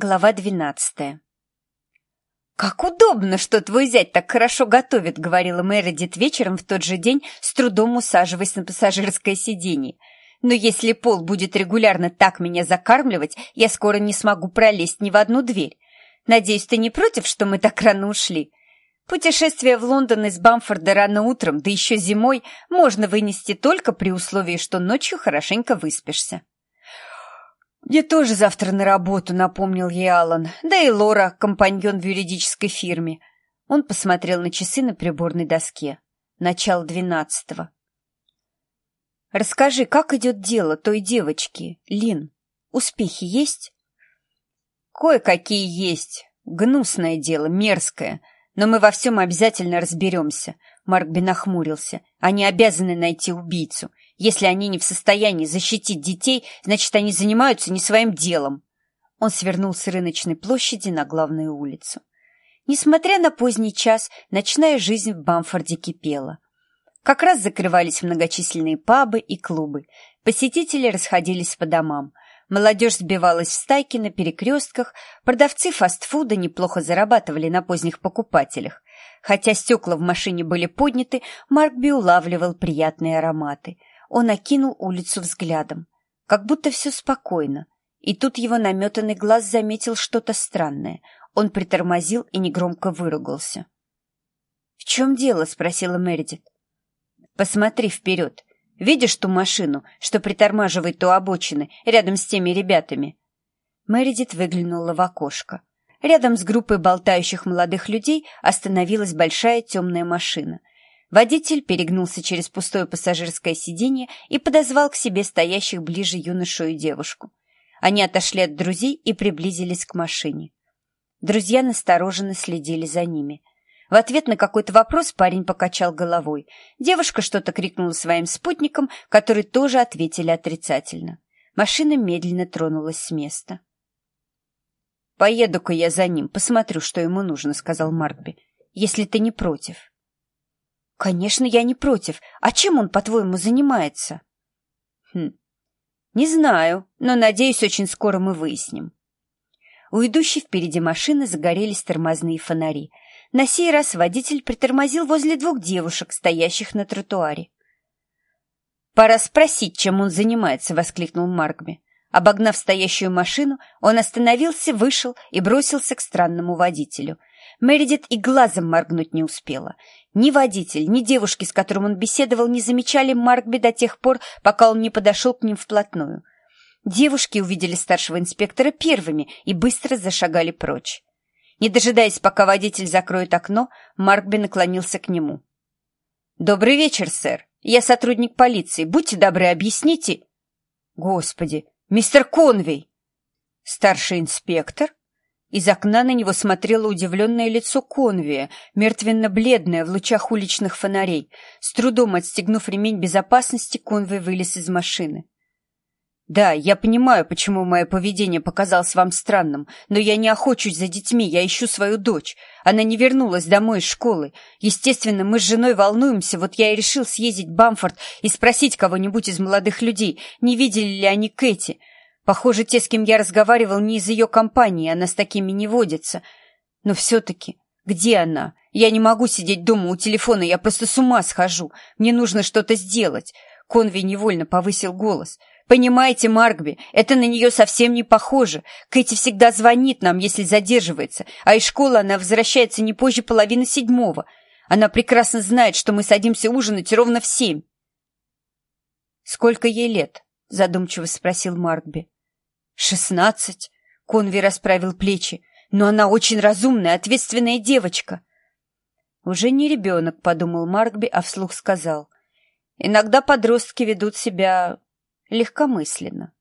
Глава двенадцатая «Как удобно, что твой зять так хорошо готовит», — говорила Мередит вечером в тот же день, с трудом усаживаясь на пассажирское сиденье. «Но если Пол будет регулярно так меня закармливать, я скоро не смогу пролезть ни в одну дверь. Надеюсь, ты не против, что мы так рано ушли? Путешествие в Лондон из Бамфорда рано утром, да еще зимой, можно вынести только при условии, что ночью хорошенько выспишься». «Мне тоже завтра на работу», — напомнил ей Аллан. «Да и Лора, компаньон в юридической фирме». Он посмотрел на часы на приборной доске. Начало двенадцатого. «Расскажи, как идет дело той девочки, Лин? Успехи есть?» «Кое-какие есть. Гнусное дело, мерзкое. Но мы во всем обязательно разберемся». Маркби нахмурился. «Они обязаны найти убийцу. Если они не в состоянии защитить детей, значит, они занимаются не своим делом. Он свернул с рыночной площади на главную улицу. Несмотря на поздний час, ночная жизнь в Бамфорде кипела. Как раз закрывались многочисленные пабы и клубы. Посетители расходились по домам. Молодежь сбивалась в стайки на перекрестках, продавцы фастфуда неплохо зарабатывали на поздних покупателях. Хотя стекла в машине были подняты, Маркби улавливал приятные ароматы. Он окинул улицу взглядом. Как будто все спокойно. И тут его наметанный глаз заметил что-то странное. Он притормозил и негромко выругался. «В чем дело?» — спросила Мередит. «Посмотри вперед. Видишь ту машину, что притормаживает у обочины, рядом с теми ребятами?» Мередит выглянула в окошко. Рядом с группой болтающих молодых людей остановилась большая темная машина. Водитель перегнулся через пустое пассажирское сиденье и подозвал к себе стоящих ближе юношу и девушку. Они отошли от друзей и приблизились к машине. Друзья настороженно следили за ними. В ответ на какой-то вопрос парень покачал головой. Девушка что-то крикнула своим спутникам, которые тоже ответили отрицательно. Машина медленно тронулась с места. «Поеду-ка я за ним, посмотрю, что ему нужно», — сказал Маркби, — «если ты не против». «Конечно, я не против. А чем он, по-твоему, занимается?» «Хм, не знаю, но, надеюсь, очень скоро мы выясним». У идущей впереди машины загорелись тормозные фонари. На сей раз водитель притормозил возле двух девушек, стоящих на тротуаре. «Пора спросить, чем он занимается», — воскликнул Маркби. Обогнав стоящую машину, он остановился, вышел и бросился к странному водителю. Мередит и глазом моргнуть не успела. Ни водитель, ни девушки, с которым он беседовал, не замечали Маркби до тех пор, пока он не подошел к ним вплотную. Девушки увидели старшего инспектора первыми и быстро зашагали прочь. Не дожидаясь, пока водитель закроет окно, Маркби наклонился к нему. «Добрый вечер, сэр. Я сотрудник полиции. Будьте добры, объясните...» «Господи, мистер Конвей!» «Старший инспектор?» Из окна на него смотрело удивленное лицо Конвия, мертвенно-бледное в лучах уличных фонарей. С трудом отстегнув ремень безопасности, Конвей вылез из машины. «Да, я понимаю, почему мое поведение показалось вам странным, но я не охочусь за детьми, я ищу свою дочь. Она не вернулась домой из школы. Естественно, мы с женой волнуемся, вот я и решил съездить в Бамфорд и спросить кого-нибудь из молодых людей, не видели ли они Кэти. Похоже, те, с кем я разговаривал, не из ее компании, она с такими не водится. Но все-таки, где она? Я не могу сидеть дома у телефона, я просто с ума схожу. Мне нужно что-то сделать. Конви невольно повысил голос. «Понимаете, Маркби, это на нее совсем не похоже. Кэти всегда звонит нам, если задерживается, а из школы она возвращается не позже половины седьмого. Она прекрасно знает, что мы садимся ужинать ровно в семь». «Сколько ей лет?» — задумчиво спросил Маркби. «Шестнадцать?» — Конви расправил плечи. «Но она очень разумная, ответственная девочка». «Уже не ребенок», — подумал Маркби, а вслух сказал. «Иногда подростки ведут себя легкомысленно».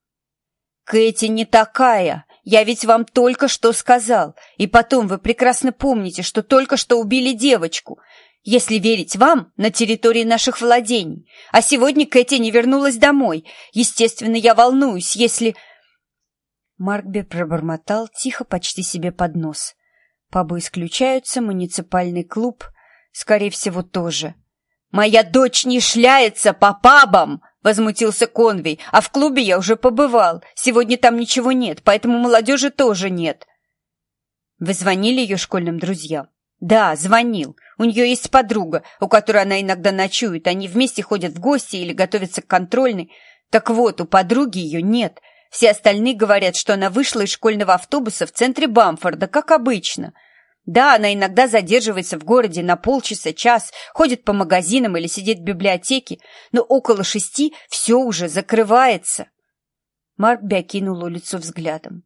«Кэти не такая! Я ведь вам только что сказал. И потом вы прекрасно помните, что только что убили девочку. Если верить вам, на территории наших владений. А сегодня Кэти не вернулась домой. Естественно, я волнуюсь, если...» Маркби пробормотал тихо почти себе под нос. Пабы исключаются, муниципальный клуб, скорее всего, тоже. «Моя дочь не шляется по пабам!» — возмутился Конвей. «А в клубе я уже побывал. Сегодня там ничего нет, поэтому молодежи тоже нет». «Вы звонили ее школьным друзьям?» «Да, звонил. У нее есть подруга, у которой она иногда ночует. Они вместе ходят в гости или готовятся к контрольной. Так вот, у подруги ее нет. Все остальные говорят, что она вышла из школьного автобуса в центре Бамфорда, как обычно. Да, она иногда задерживается в городе на полчаса, час, ходит по магазинам или сидит в библиотеке, но около шести все уже закрывается. Маркби окинул улицу взглядом.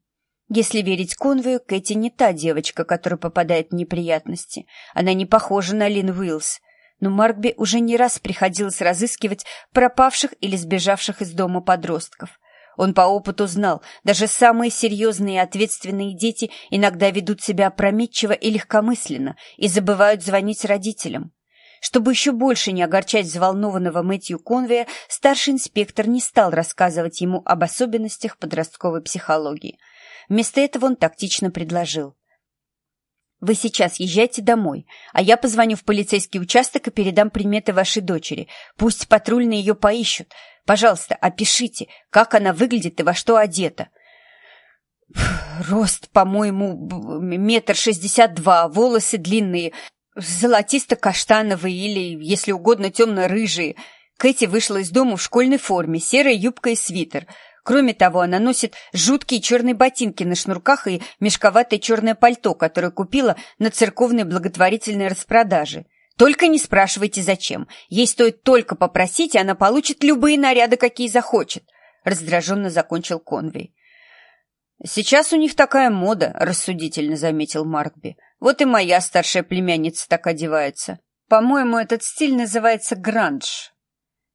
Если верить Конвою, Кэти не та девочка, которая попадает в неприятности. Она не похожа на Лин Уиллс. Но Маркби уже не раз приходилось разыскивать пропавших или сбежавших из дома подростков. Он по опыту знал, даже самые серьезные и ответственные дети иногда ведут себя опрометчиво и легкомысленно и забывают звонить родителям. Чтобы еще больше не огорчать взволнованного Мэтью Конвея, старший инспектор не стал рассказывать ему об особенностях подростковой психологии – Вместо этого он тактично предложил. «Вы сейчас езжайте домой, а я позвоню в полицейский участок и передам приметы вашей дочери. Пусть патрульные ее поищут. Пожалуйста, опишите, как она выглядит и во что одета». «Рост, по-моему, метр шестьдесят два, волосы длинные, золотисто-каштановые или, если угодно, темно-рыжие». Кэти вышла из дома в школьной форме, серая юбка и свитер – Кроме того, она носит жуткие черные ботинки на шнурках и мешковатое черное пальто, которое купила на церковной благотворительной распродаже. Только не спрашивайте, зачем. Ей стоит только попросить, и она получит любые наряды, какие захочет. Раздраженно закончил Конвей. «Сейчас у них такая мода», — рассудительно заметил Маркби. «Вот и моя старшая племянница так одевается. По-моему, этот стиль называется гранж.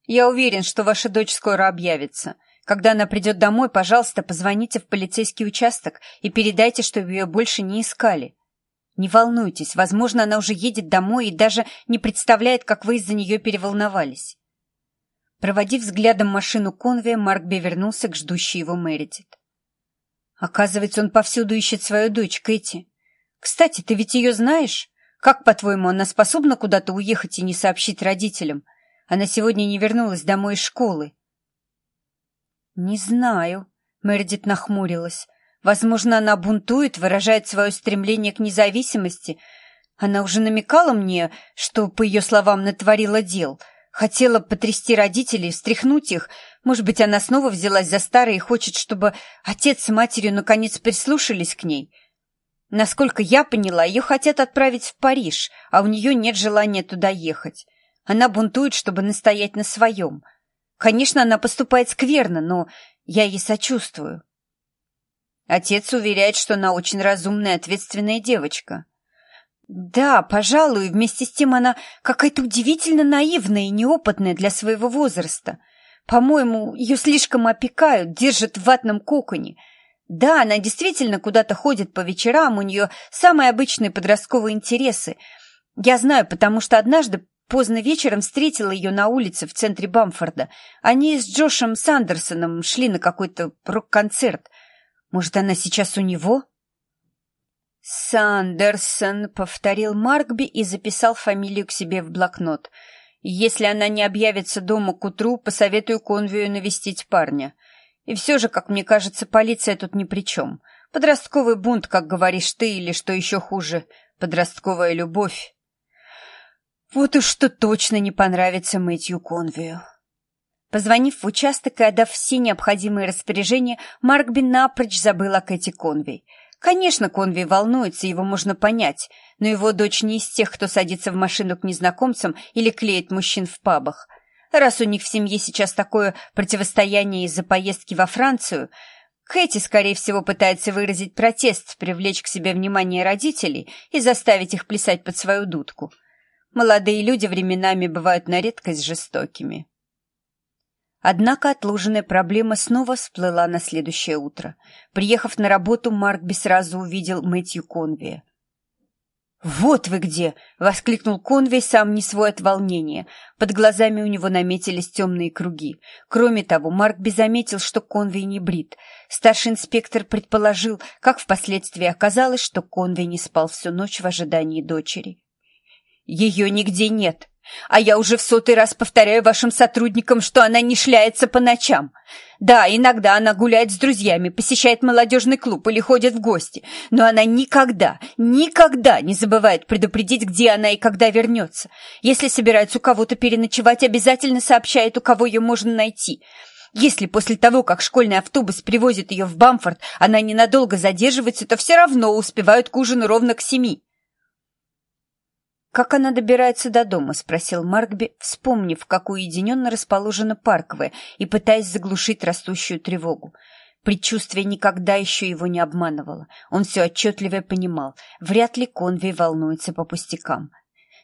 Я уверен, что ваша дочь скоро объявится. Когда она придет домой, пожалуйста, позвоните в полицейский участок и передайте, чтобы ее больше не искали. Не волнуйтесь, возможно, она уже едет домой и даже не представляет, как вы из-за нее переволновались. Проводив взглядом машину Конвия, Маркби вернулся к ждущей его Мэридит. Оказывается, он повсюду ищет свою дочь, Кэти. Кстати, ты ведь ее знаешь? Как, по-твоему, она способна куда-то уехать и не сообщить родителям? Она сегодня не вернулась домой из школы. «Не знаю», — Мередит нахмурилась. «Возможно, она бунтует, выражает свое стремление к независимости. Она уже намекала мне, что, по ее словам, натворила дел. Хотела потрясти родителей, встряхнуть их. Может быть, она снова взялась за старое и хочет, чтобы отец с матерью наконец прислушались к ней». Насколько я поняла, ее хотят отправить в Париж, а у нее нет желания туда ехать. Она бунтует, чтобы настоять на своем — Конечно, она поступает скверно, но я ей сочувствую. Отец уверяет, что она очень разумная ответственная девочка. Да, пожалуй, вместе с тем она какая-то удивительно наивная и неопытная для своего возраста. По-моему, ее слишком опекают, держат в ватном коконе. Да, она действительно куда-то ходит по вечерам, у нее самые обычные подростковые интересы. Я знаю, потому что однажды Поздно вечером встретила ее на улице в центре Бамфорда. Они с Джошем Сандерсоном шли на какой-то рок-концерт. Может, она сейчас у него? «Сандерсон», — повторил Маркби и записал фамилию к себе в блокнот. «Если она не объявится дома к утру, посоветую конвию навестить парня. И все же, как мне кажется, полиция тут ни при чем. Подростковый бунт, как говоришь ты, или, что еще хуже, подростковая любовь. Вот уж что точно не понравится Мэтью Конвию. Позвонив в участок и отдав все необходимые распоряжения, Маркби напрочь забыл о Кэти Конвей. Конечно, Конвей волнуется, его можно понять, но его дочь не из тех, кто садится в машину к незнакомцам или клеит мужчин в пабах. Раз у них в семье сейчас такое противостояние из-за поездки во Францию, Кэти, скорее всего, пытается выразить протест, привлечь к себе внимание родителей и заставить их плясать под свою дудку. Молодые люди временами бывают на редкость жестокими. Однако отложенная проблема снова всплыла на следующее утро. Приехав на работу, Маркби сразу увидел Мэтью Конвия. «Вот вы где!» — воскликнул Конвей, сам не свой от волнения. Под глазами у него наметились темные круги. Кроме того, Маркби заметил, что Конвей не брит. Старший инспектор предположил, как впоследствии оказалось, что Конвей не спал всю ночь в ожидании дочери. «Ее нигде нет. А я уже в сотый раз повторяю вашим сотрудникам, что она не шляется по ночам. Да, иногда она гуляет с друзьями, посещает молодежный клуб или ходит в гости, но она никогда, никогда не забывает предупредить, где она и когда вернется. Если собирается у кого-то переночевать, обязательно сообщает, у кого ее можно найти. Если после того, как школьный автобус привозит ее в Бамфорд, она ненадолго задерживается, то все равно успевают к ужину ровно к семи. «Как она добирается до дома?» — спросил Маркби, вспомнив, как уединенно расположена парковая и пытаясь заглушить растущую тревогу. Предчувствие никогда еще его не обманывало. Он все отчетливо понимал. Вряд ли Конвей волнуется по пустякам.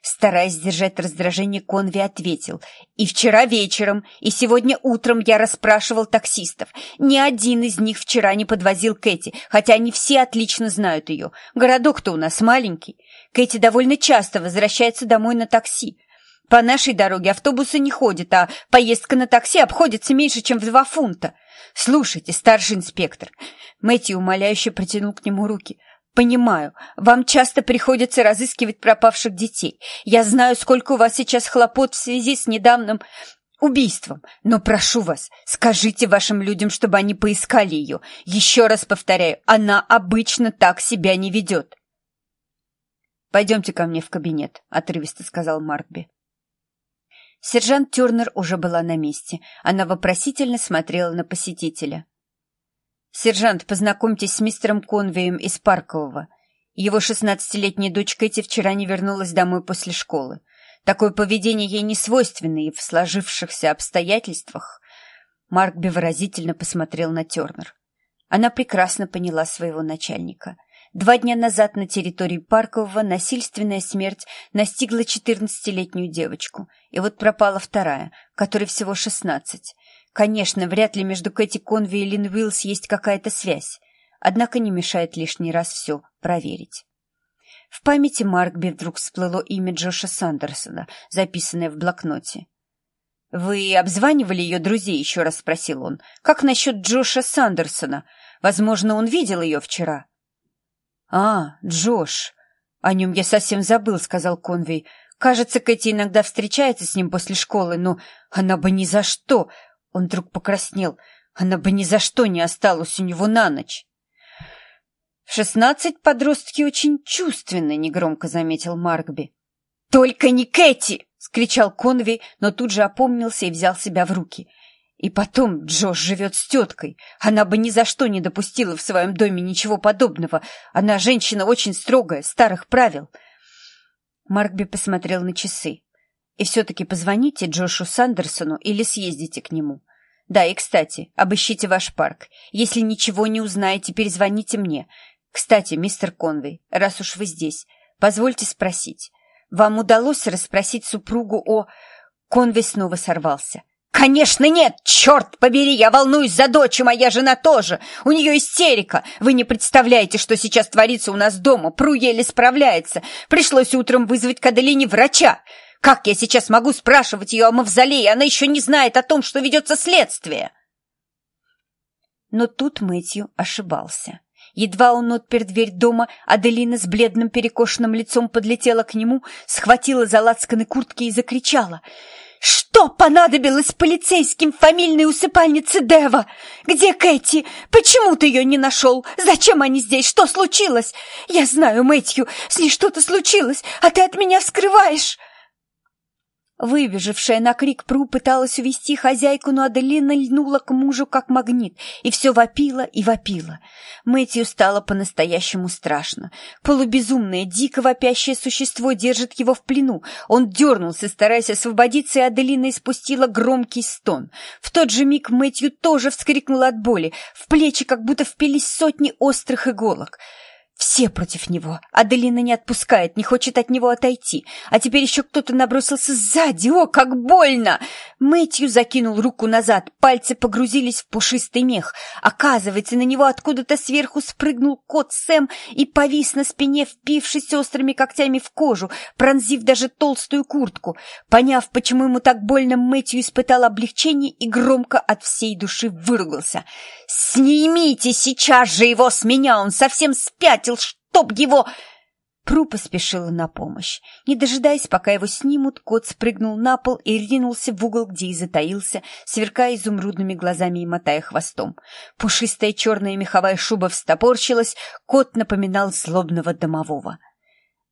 Стараясь сдержать раздражение, Конви ответил. «И вчера вечером, и сегодня утром я расспрашивал таксистов. Ни один из них вчера не подвозил Кэти, хотя они все отлично знают ее. Городок-то у нас маленький. Кэти довольно часто возвращается домой на такси. По нашей дороге автобусы не ходят, а поездка на такси обходится меньше, чем в два фунта. Слушайте, старший инспектор». Мэтью умоляюще протянул к нему руки – «Понимаю, вам часто приходится разыскивать пропавших детей. Я знаю, сколько у вас сейчас хлопот в связи с недавним убийством. Но прошу вас, скажите вашим людям, чтобы они поискали ее. Еще раз повторяю, она обычно так себя не ведет». «Пойдемте ко мне в кабинет», — отрывисто сказал Маркби. Сержант Тернер уже была на месте. Она вопросительно смотрела на посетителя. «Сержант, познакомьтесь с мистером Конвеем из Паркового. Его шестнадцатилетняя дочь Кэти вчера не вернулась домой после школы. Такое поведение ей не свойственно и в сложившихся обстоятельствах». Маркби выразительно посмотрел на Тернер. Она прекрасно поняла своего начальника. Два дня назад на территории Паркового насильственная смерть настигла четырнадцатилетнюю девочку, и вот пропала вторая, которой всего шестнадцать. Конечно, вряд ли между Кэти Конви и Лин Уиллс есть какая-то связь, однако не мешает лишний раз все проверить. В памяти Маркби вдруг всплыло имя Джоша Сандерсона, записанное в блокноте. «Вы обзванивали ее друзей?» — еще раз спросил он. «Как насчет Джоша Сандерсона? Возможно, он видел ее вчера». «А, Джош. О нем я совсем забыл», — сказал Конвей. «Кажется, Кэти иногда встречается с ним после школы, но она бы ни за что...» Он вдруг покраснел. Она бы ни за что не осталась у него на ночь. «В шестнадцать подростки очень чувственны», — негромко заметил Маркби. «Только не Кэти!» — скричал Конвей, но тут же опомнился и взял себя в руки. «И потом Джош живет с теткой. Она бы ни за что не допустила в своем доме ничего подобного. Она женщина очень строгая, старых правил». Маркби посмотрел на часы. И все-таки позвоните Джошу Сандерсону или съездите к нему. Да, и, кстати, обыщите ваш парк. Если ничего не узнаете, перезвоните мне. Кстати, мистер Конвей, раз уж вы здесь, позвольте спросить. Вам удалось расспросить супругу о... Конвей снова сорвался. «Конечно нет! Черт побери! Я волнуюсь за дочь, и моя жена тоже! У нее истерика! Вы не представляете, что сейчас творится у нас дома! Пру еле справляется! Пришлось утром вызвать к врача! Как я сейчас могу спрашивать ее о мавзолее? Она еще не знает о том, что ведется следствие. Но тут Мэтью ошибался. Едва он отпер дверь дома, Аделина с бледным перекошенным лицом подлетела к нему, схватила за лацканы куртки и закричала. «Что понадобилось полицейским в фамильной усыпальнице Дева? Где Кэти? Почему ты ее не нашел? Зачем они здесь? Что случилось? Я знаю, Мэтью, с ней что-то случилось, а ты от меня вскрываешь!» Выбежавшая на крик Пру пыталась увести хозяйку, но Аделина льнула к мужу как магнит, и все вопило и вопило. Мэтью стало по-настоящему страшно. Полубезумное, дико вопящее существо держит его в плену. Он дернулся, стараясь освободиться, и Аделина испустила громкий стон. В тот же миг Мэтью тоже вскрикнул от боли. В плечи как будто впились сотни острых иголок. Все против него. Аделина не отпускает, не хочет от него отойти. А теперь еще кто-то набросился сзади. О, как больно! Мэтью закинул руку назад, пальцы погрузились в пушистый мех. Оказывается, на него откуда-то сверху спрыгнул кот Сэм и повис на спине, впившись острыми когтями в кожу, пронзив даже толстую куртку. Поняв, почему ему так больно, Мэтью испытал облегчение и громко от всей души выругался. «Снимите сейчас же его с меня! Он совсем спятил! Чтоб его...» Пру поспешила на помощь. Не дожидаясь, пока его снимут, кот спрыгнул на пол и ринулся в угол, где и затаился, сверкая изумрудными глазами и мотая хвостом. Пушистая черная меховая шуба встопорщилась, кот напоминал злобного домового.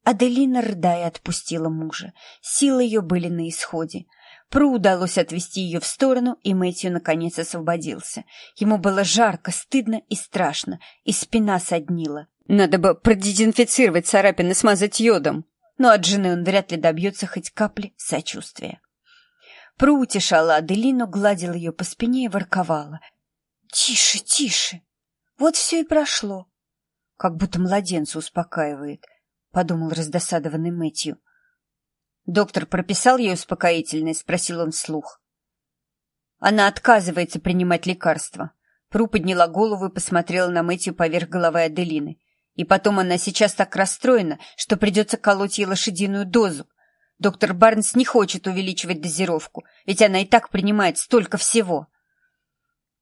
Аделина, рыдая, отпустила мужа. Силы ее были на исходе. Пру удалось отвести ее в сторону, и Мэтью наконец освободился. Ему было жарко, стыдно и страшно, и спина соднила. Надо бы продезинфицировать царапины, смазать йодом. Но от жены он вряд ли добьется хоть капли сочувствия. Пру утешала Аделину, гладила ее по спине и ворковала. «Тише, тише! Вот все и прошло!» Как будто младенца успокаивает, — подумал раздосадованный Мэтью. «Доктор прописал ей успокоительное?» — спросил он вслух. «Она отказывается принимать лекарства». Пру подняла голову и посмотрела на Мэтью поверх головы Аделины. И потом она сейчас так расстроена, что придется колоть ей лошадиную дозу. Доктор Барнс не хочет увеличивать дозировку, ведь она и так принимает столько всего.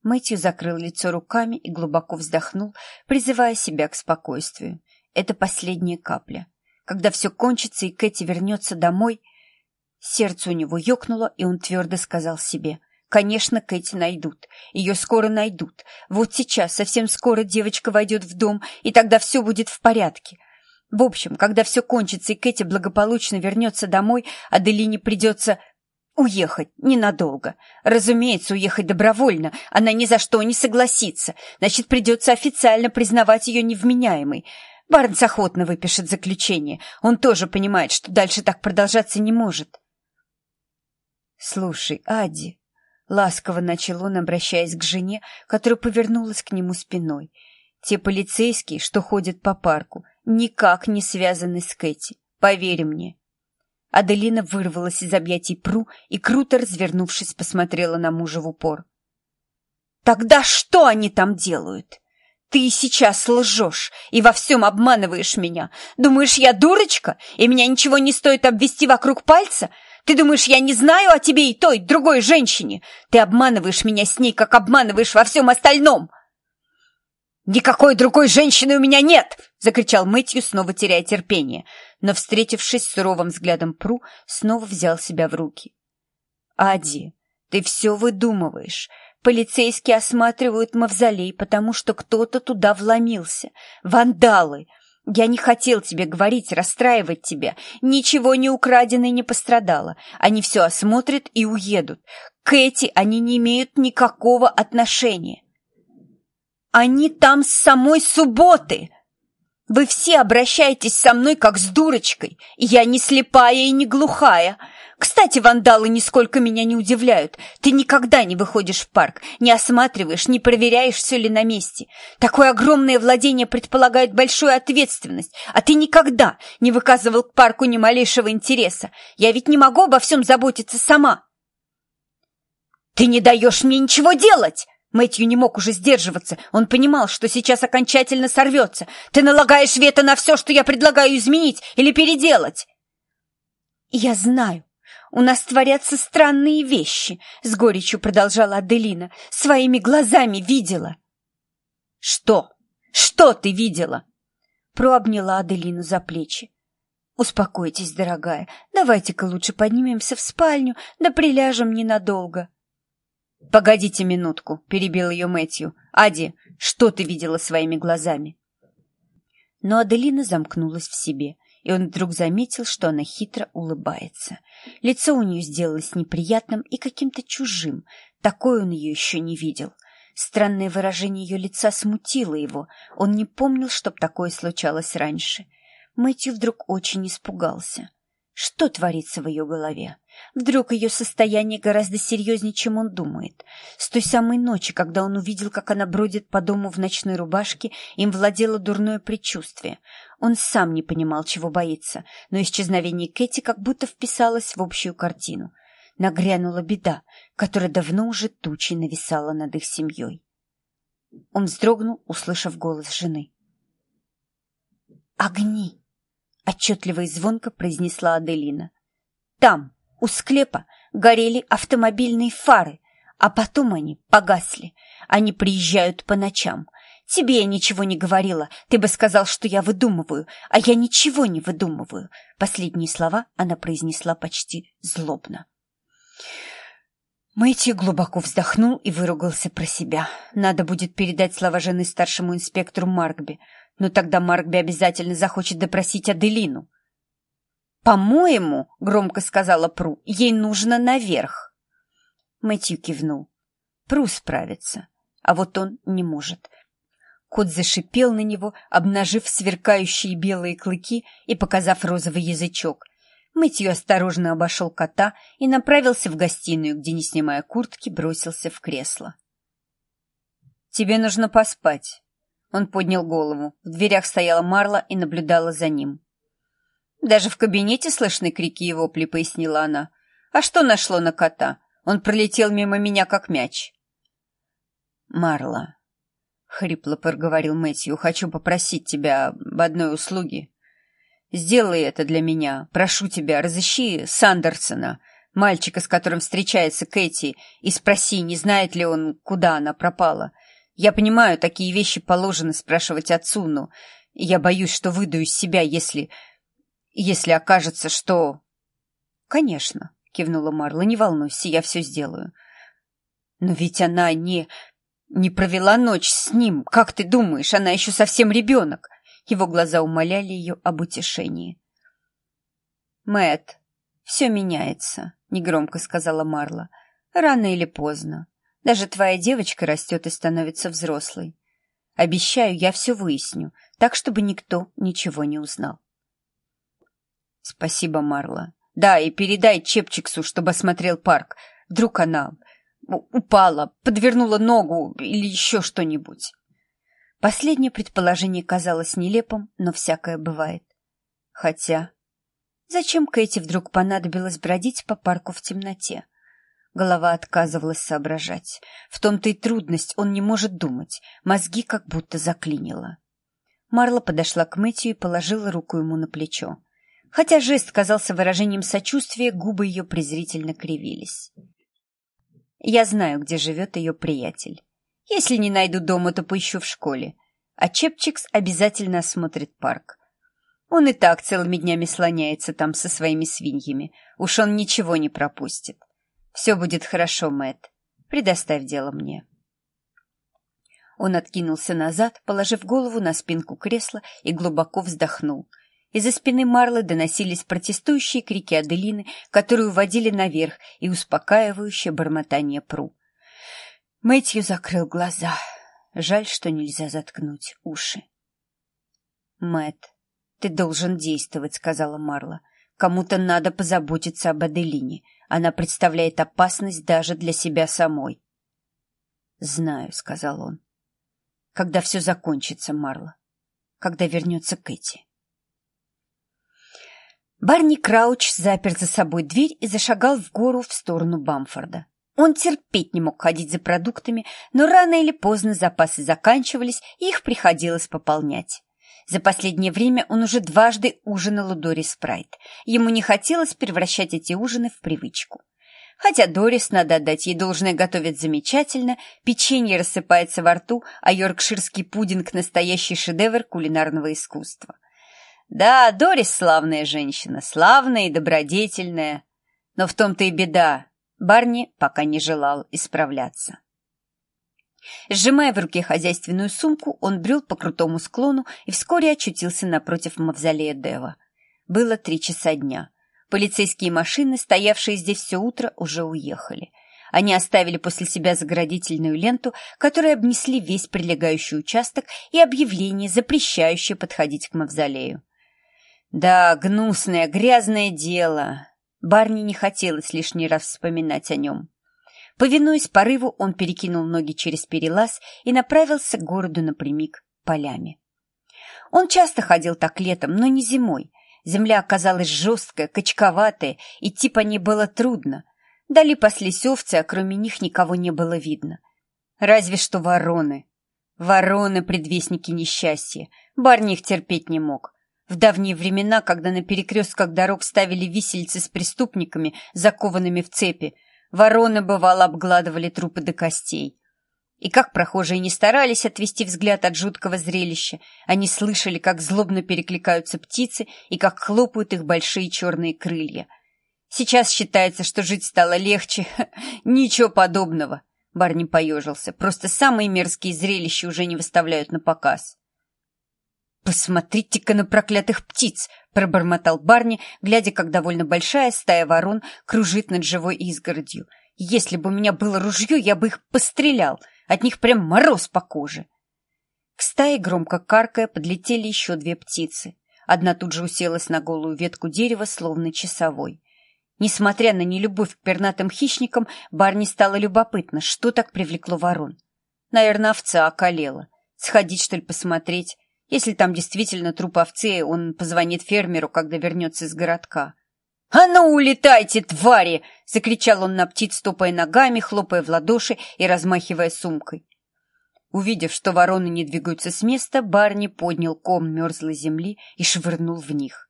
Мэтью закрыл лицо руками и глубоко вздохнул, призывая себя к спокойствию. Это последняя капля. Когда все кончится и Кэти вернется домой... Сердце у него ёкнуло, и он твердо сказал себе. Конечно, Кэти найдут. Ее скоро найдут. Вот сейчас, совсем скоро девочка войдет в дом, и тогда все будет в порядке. В общем, когда все кончится и Кэти благополучно вернется домой, Аделине придется уехать ненадолго. Разумеется, уехать добровольно. Она ни за что не согласится. Значит, придется официально признавать ее невменяемой. Барнс охотно выпишет заключение. Он тоже понимает, что дальше так продолжаться не может. «Слушай, Ади», Ласково начал он, обращаясь к жене, которая повернулась к нему спиной. Те полицейские, что ходят по парку, никак не связаны с Кэти. Поверь мне. Аделина вырвалась из объятий Пру и, круто развернувшись, посмотрела на мужа в упор. «Тогда что они там делают? Ты сейчас лжешь и во всем обманываешь меня. Думаешь, я дурочка, и меня ничего не стоит обвести вокруг пальца? Ты думаешь, я не знаю о тебе и той, другой женщине? Ты обманываешь меня с ней, как обманываешь во всем остальном!» «Никакой другой женщины у меня нет!» — закричал Мэтью, снова теряя терпение. Но, встретившись суровым взглядом Пру, снова взял себя в руки. «Ади, ты все выдумываешь. Полицейские осматривают мавзолей, потому что кто-то туда вломился. Вандалы! Я не хотел тебе говорить, расстраивать тебя. Ничего не украдено и не пострадало. Они все осмотрят и уедут. К Эти они не имеют никакого отношения. Они там с самой субботы. Вы все обращаетесь со мной как с дурочкой. Я не слепая и не глухая. Кстати, вандалы нисколько меня не удивляют. Ты никогда не выходишь в парк, не осматриваешь, не проверяешь, все ли на месте. Такое огромное владение предполагает большую ответственность, а ты никогда не выказывал к парку ни малейшего интереса. Я ведь не могу обо всем заботиться сама. Ты не даешь мне ничего делать! Мэтью не мог уже сдерживаться. Он понимал, что сейчас окончательно сорвется. Ты налагаешь вето на все, что я предлагаю изменить или переделать. Я знаю, у нас творятся странные вещи», — с горечью продолжала Аделина. «Своими глазами видела». «Что? Что ты видела?» Про обняла Аделину за плечи. «Успокойтесь, дорогая. Давайте-ка лучше поднимемся в спальню, да приляжем ненадолго». «Погодите минутку», — перебил ее Мэтью. «Ади, что ты видела своими глазами?» Но Аделина замкнулась в себе — и он вдруг заметил, что она хитро улыбается. Лицо у нее сделалось неприятным и каким-то чужим. Такое он ее еще не видел. Странное выражение ее лица смутило его. Он не помнил, чтоб такое случалось раньше. Мэтью вдруг очень испугался. Что творится в ее голове? Вдруг ее состояние гораздо серьезнее, чем он думает. С той самой ночи, когда он увидел, как она бродит по дому в ночной рубашке, им владело дурное предчувствие. Он сам не понимал, чего боится, но исчезновение Кэти как будто вписалось в общую картину. Нагрянула беда, которая давно уже тучей нависала над их семьей. Он вздрогнул, услышав голос жены. «Огни!» Отчетливо и звонко произнесла Аделина. Там, у склепа, горели автомобильные фары, а потом они погасли. Они приезжают по ночам. Тебе я ничего не говорила. Ты бы сказал, что я выдумываю, а я ничего не выдумываю. Последние слова она произнесла почти злобно. Мэтью глубоко вздохнул и выругался про себя. Надо будет передать слова жены старшему инспектору Маркби, но тогда Маркби обязательно захочет допросить Аделину. «По-моему, — громко сказала Пру, — ей нужно наверх». Мэтью кивнул. Пру справится, а вот он не может. Кот зашипел на него, обнажив сверкающие белые клыки и показав розовый язычок. Мэтью осторожно обошел кота и направился в гостиную, где, не снимая куртки, бросился в кресло. «Тебе нужно поспать». Он поднял голову. В дверях стояла Марла и наблюдала за ним. «Даже в кабинете слышны крики и вопли», — пояснила она. «А что нашло на кота? Он пролетел мимо меня, как мяч». «Марла», — хрипло проговорил Мэтью, — «хочу попросить тебя об одной услуге. Сделай это для меня. Прошу тебя, разыщи Сандерсона, мальчика, с которым встречается Кэти, и спроси, не знает ли он, куда она пропала. Я понимаю, такие вещи положено спрашивать отцу, но я боюсь, что выйду из себя, если... если окажется, что... «Конечно», — кивнула Марла, — «не волнуйся, я все сделаю». «Но ведь она не... не провела ночь с ним. Как ты думаешь, она еще совсем ребенок?» Его глаза умоляли ее об утешении. Мэт, все меняется», — негромко сказала Марла. «Рано или поздно. Даже твоя девочка растет и становится взрослой. Обещаю, я все выясню, так, чтобы никто ничего не узнал». «Спасибо, Марла. Да, и передай Чепчиксу, чтобы осмотрел парк. Вдруг она упала, подвернула ногу или еще что-нибудь». Последнее предположение казалось нелепым, но всякое бывает. Хотя... Зачем Кэти вдруг понадобилось бродить по парку в темноте? Голова отказывалась соображать. В том-то и трудность, он не может думать. Мозги как будто заклинило. Марла подошла к Мэтью и положила руку ему на плечо. Хотя жест казался выражением сочувствия, губы ее презрительно кривились. «Я знаю, где живет ее приятель. Если не найду дома, то поищу в школе. А Чепчикс обязательно осмотрит парк. Он и так целыми днями слоняется там со своими свиньями. Уж он ничего не пропустит. Все будет хорошо, Мэтт. Предоставь дело мне. Он откинулся назад, положив голову на спинку кресла и глубоко вздохнул. Из-за спины Марлы доносились протестующие крики Аделины, которую водили наверх, и успокаивающее бормотание Пру. Мэтью закрыл глаза. Жаль, что нельзя заткнуть уши. Мэт, ты должен действовать, сказала Марла. Кому-то надо позаботиться об Аделине. Она представляет опасность даже для себя самой. Знаю, сказал он. Когда все закончится, Марла. Когда вернется Кэти. Барни Крауч запер за собой дверь и зашагал в гору в сторону Бамфорда. Он терпеть не мог ходить за продуктами, но рано или поздно запасы заканчивались, и их приходилось пополнять. За последнее время он уже дважды ужинал у Дорис Прайт. Ему не хотелось превращать эти ужины в привычку. Хотя Дорис, надо отдать ей должное, готовит замечательно, печенье рассыпается во рту, а йоркширский пудинг – настоящий шедевр кулинарного искусства. Да, Дорис славная женщина, славная и добродетельная. Но в том-то и беда, Барни пока не желал исправляться. Сжимая в руке хозяйственную сумку, он брел по крутому склону и вскоре очутился напротив мавзолея Дева. Было три часа дня. Полицейские машины, стоявшие здесь все утро, уже уехали. Они оставили после себя заградительную ленту, которой обнесли весь прилегающий участок и объявление, запрещающее подходить к мавзолею. Да, гнусное, грязное дело. Барни не хотелось лишний раз вспоминать о нем. Повинуясь порыву, он перекинул ноги через перелаз и направился к городу напрямик полями. Он часто ходил так летом, но не зимой. Земля оказалась жесткая, качковатая, идти по ней было трудно. Дали паслись овцы, а кроме них никого не было видно. Разве что вороны. Вороны — предвестники несчастья. Барни их терпеть не мог. В давние времена, когда на перекрестках дорог ставили висельцы с преступниками, закованными в цепи, вороны, бывало, обгладывали трупы до костей. И как прохожие не старались отвести взгляд от жуткого зрелища, они слышали, как злобно перекликаются птицы и как хлопают их большие черные крылья. Сейчас считается, что жить стало легче. Ничего подобного. Барни поежился. Просто самые мерзкие зрелища уже не выставляют на показ. «Посмотрите-ка на проклятых птиц!» — пробормотал Барни, глядя, как довольно большая стая ворон кружит над живой изгородью. «Если бы у меня было ружье, я бы их пострелял!» От них прям мороз по коже. К стае, громко каркая, подлетели еще две птицы. Одна тут же уселась на голую ветку дерева, словно часовой. Несмотря на нелюбовь к пернатым хищникам, Барни стало любопытно, что так привлекло ворон. Наверное, овца околела. Сходить, что ли, посмотреть? Если там действительно труп овцы, он позвонит фермеру, когда вернется из городка. «А ну, улетайте, твари!» — закричал он на птиц, топая ногами, хлопая в ладоши и размахивая сумкой. Увидев, что вороны не двигаются с места, Барни поднял ком мерзлой земли и швырнул в них.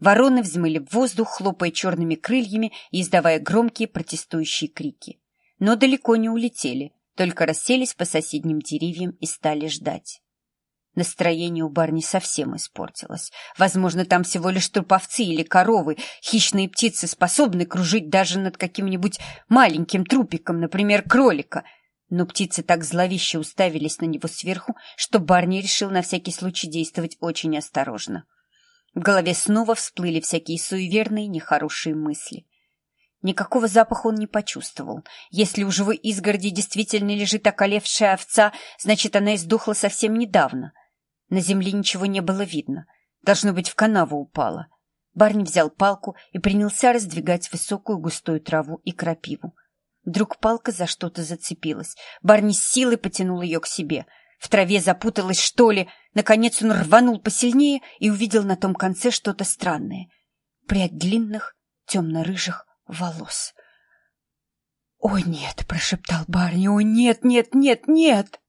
Вороны взмыли в воздух, хлопая черными крыльями и издавая громкие протестующие крики. Но далеко не улетели, только расселись по соседним деревьям и стали ждать. Настроение у Барни совсем испортилось. Возможно, там всего лишь труповцы или коровы. Хищные птицы способны кружить даже над каким-нибудь маленьким трупиком, например, кролика. Но птицы так зловеще уставились на него сверху, что Барни решил на всякий случай действовать очень осторожно. В голове снова всплыли всякие суеверные, нехорошие мысли. Никакого запаха он не почувствовал. Если у живой изгороди действительно лежит околевшая овца, значит, она издохла совсем недавно — на земле ничего не было видно. Должно быть, в канаву упала. Барни взял палку и принялся раздвигать высокую густую траву и крапиву. Вдруг палка за что-то зацепилась. Барни с силой потянул ее к себе. В траве запуталась, что ли. Наконец он рванул посильнее и увидел на том конце что-то странное. Прядь длинных, темно-рыжих волос. «О, нет!» — прошептал Барни. «О, нет, нет, нет, нет!»